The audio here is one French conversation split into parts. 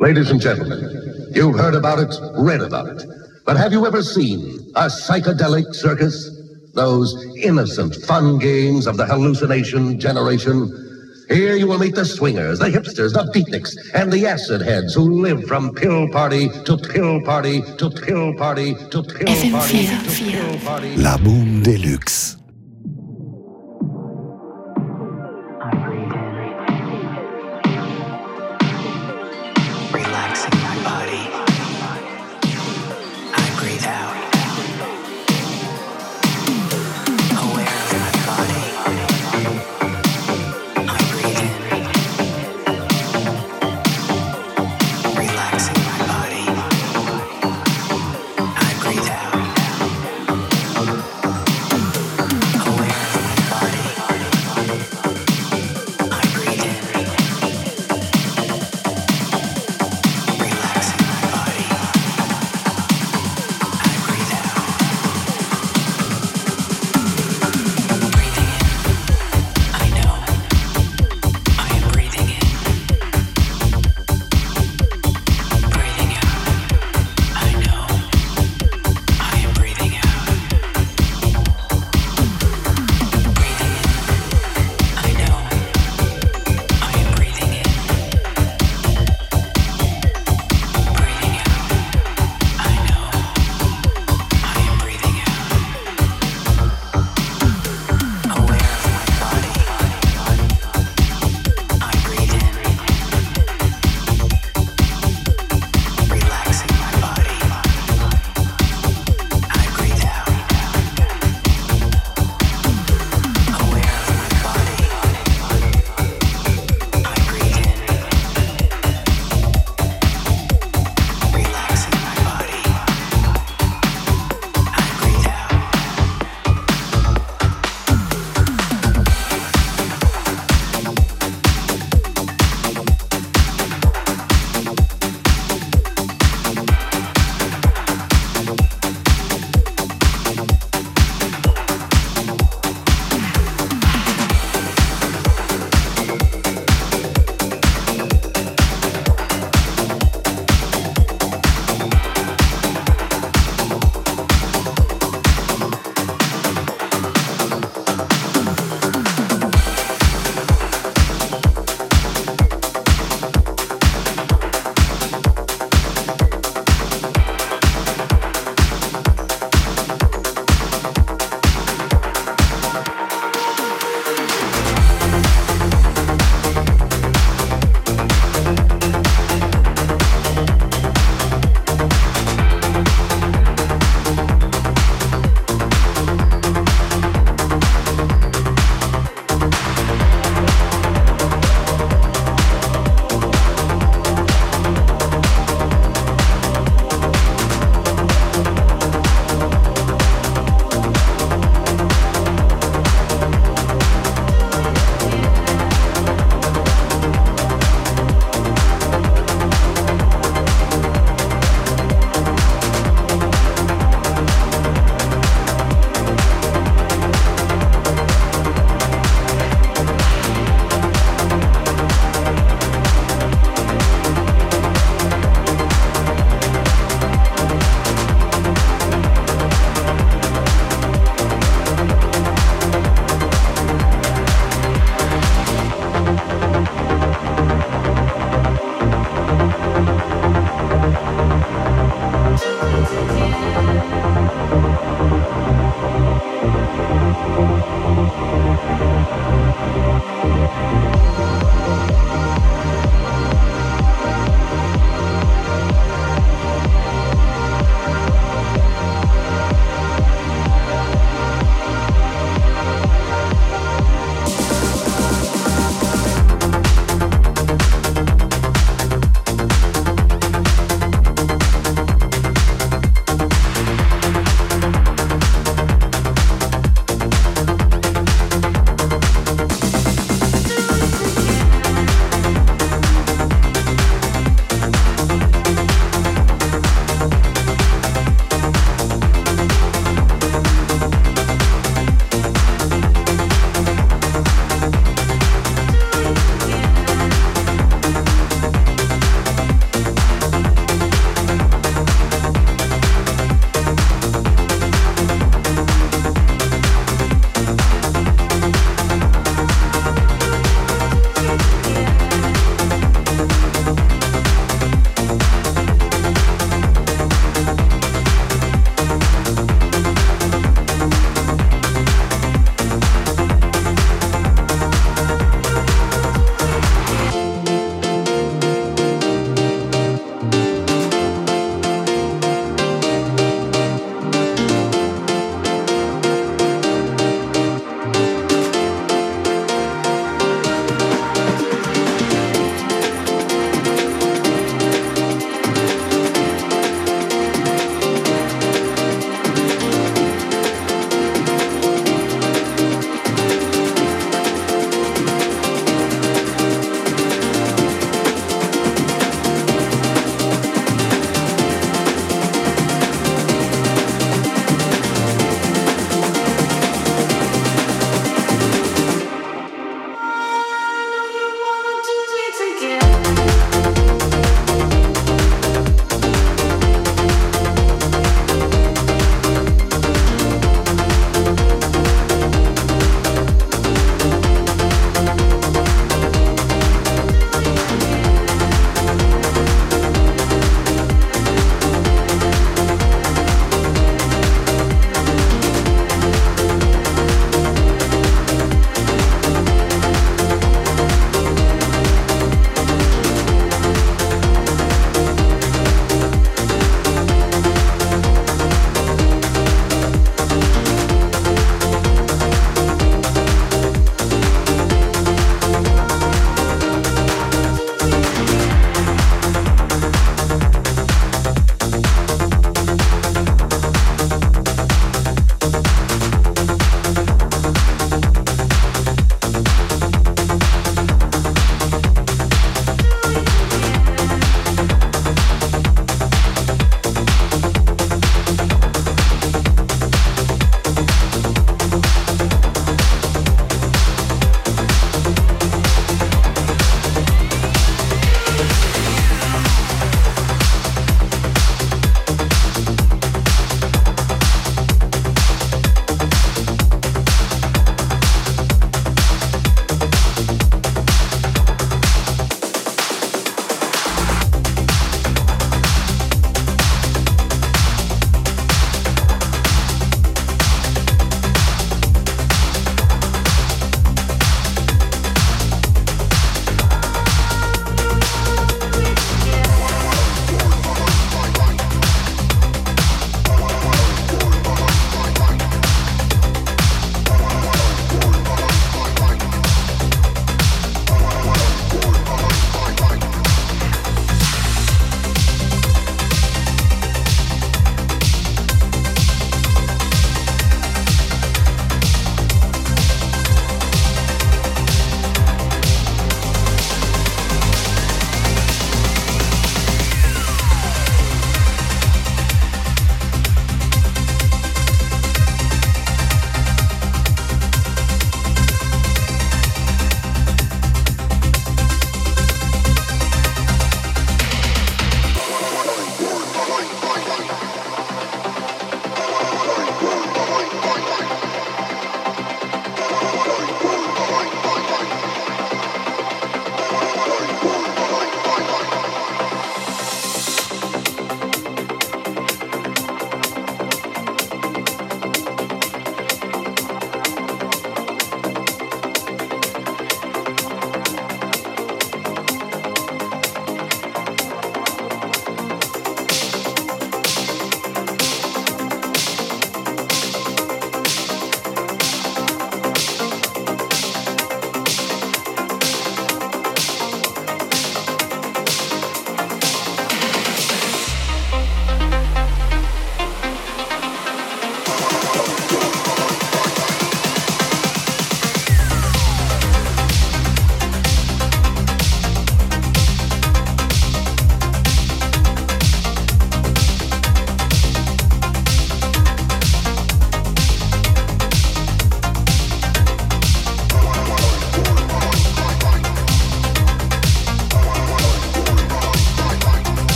Ladies and gentlemen, you've heard about it, read about it. But have you ever seen a psychedelic circus? Those innocent fun games of the hallucination generation? Here you will meet the swingers, the hipsters, the beatniks, and the acid heads who live from pill party to pill party to pill party to pill FM4, party to pill party. La Boom Deluxe.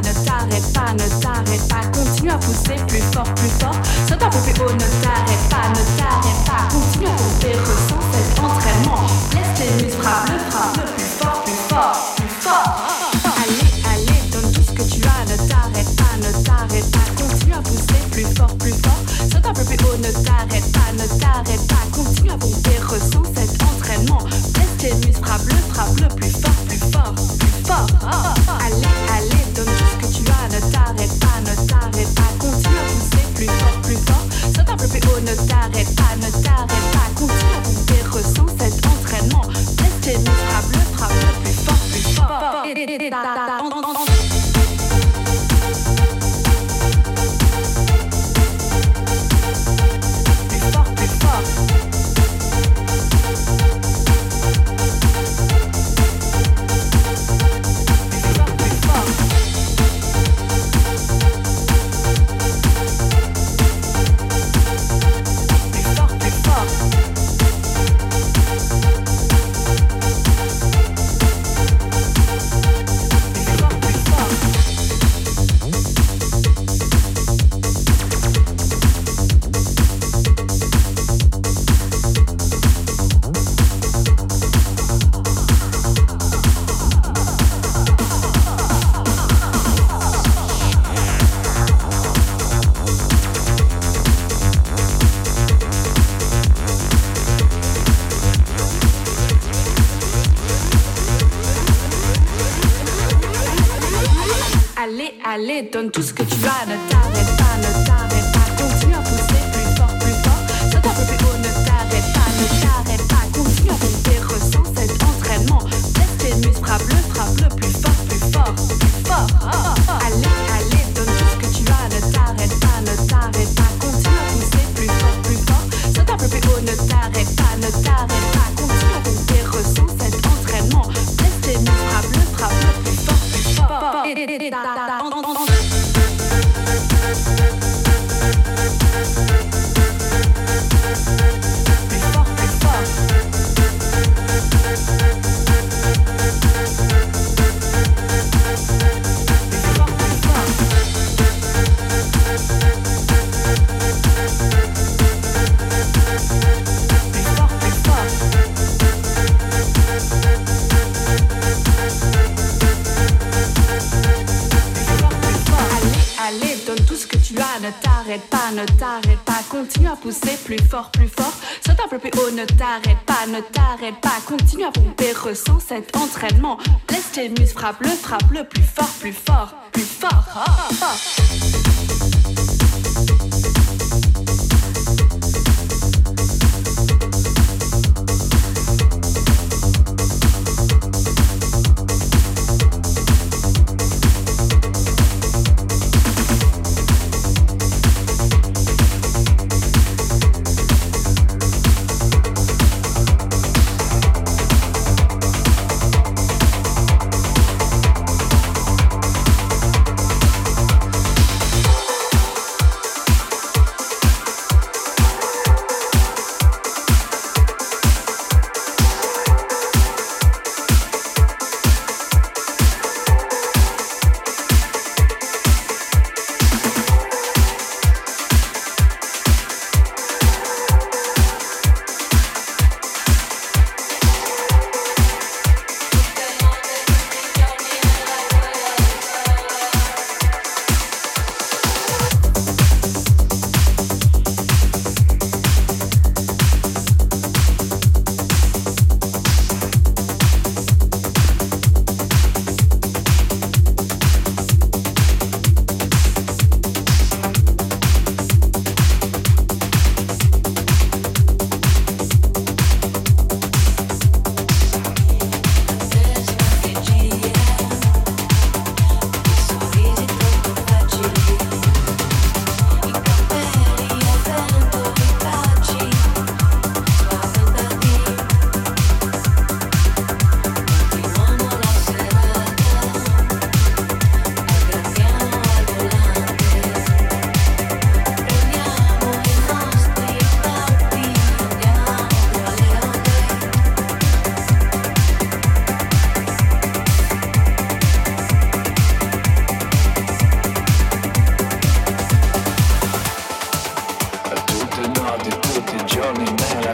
ne t'arrête pas, ne t'arrête pas. Continue à pousser plus fort, plus fort. Sans ta poupée, haut, ne t'arrête pas, ne t'arrête pas. Continue à pousser, ressens cet entraînement. Laisse tes muscles frapper, frappe plus fort, plus fort, plus fort. Allez, allez, donne tout ce que tu as, ne t'arrête pas, ne t'arrête pas. Continue à pousser plus fort, plus fort. Sans ta poupée, oh ne t'arrête pas, ne t'arrête pas. Continue à pomper, ressens cet entraînement. Laisse tes muscles frappe, frappe, t'arrête plus fort, plus fort. Saute un peu plus haut, ne t'arrête pas, ne t'arrête pas, continue à pomper, ressens cet entraînement. Laisse tes muscles frappe, le frappe le plus fort, plus fort, plus fort.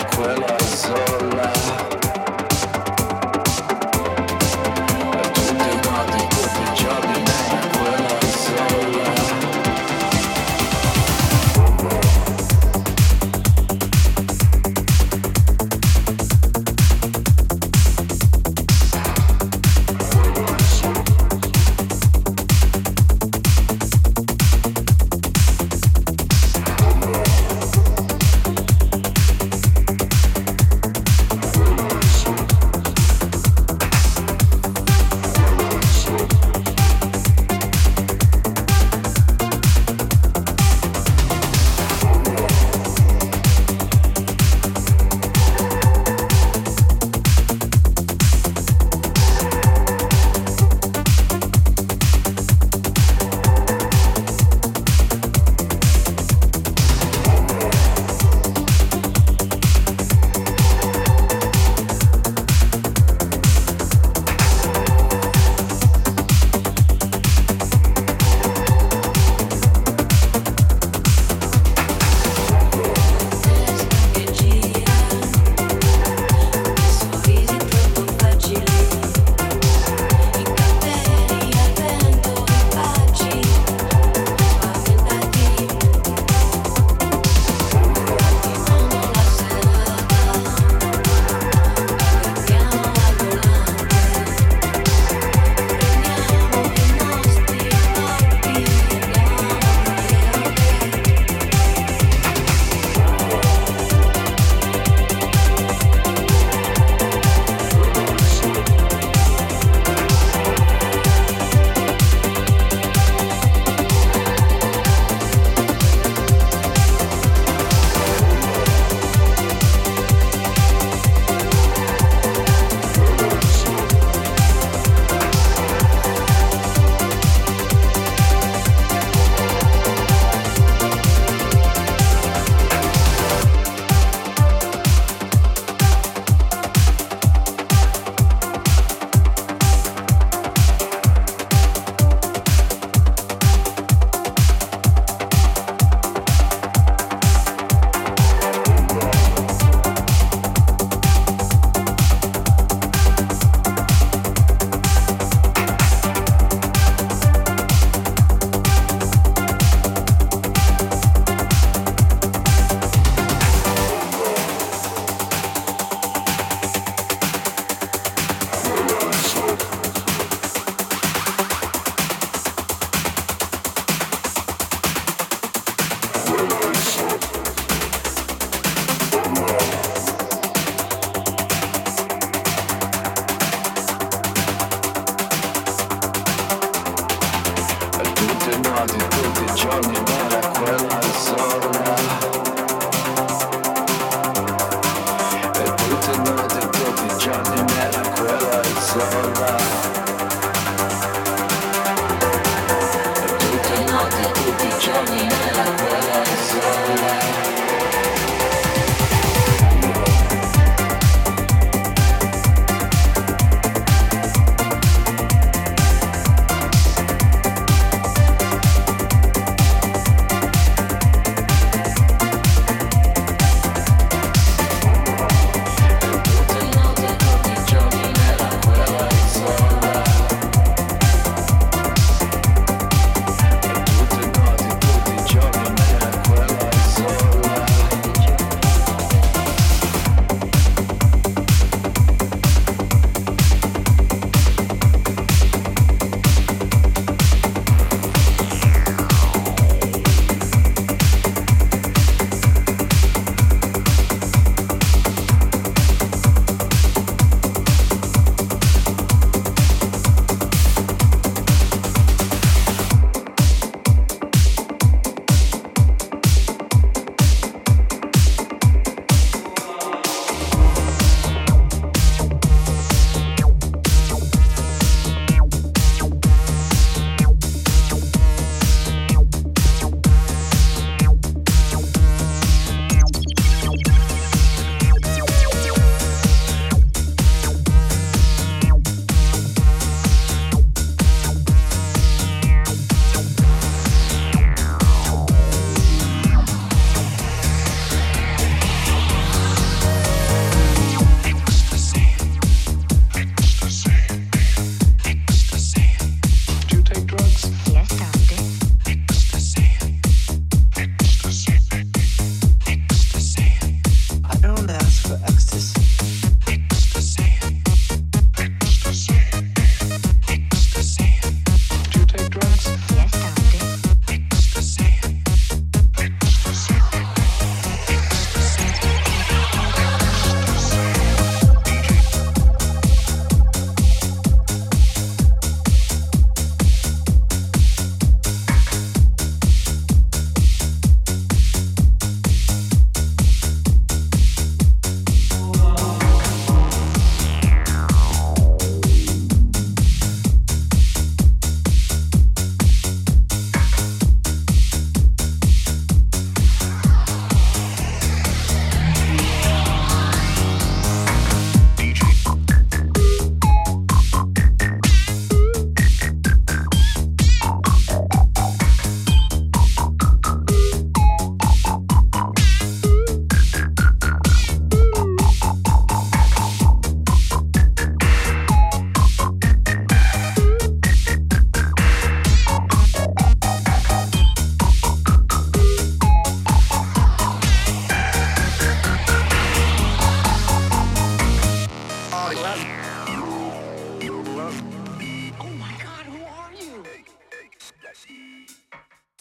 sequela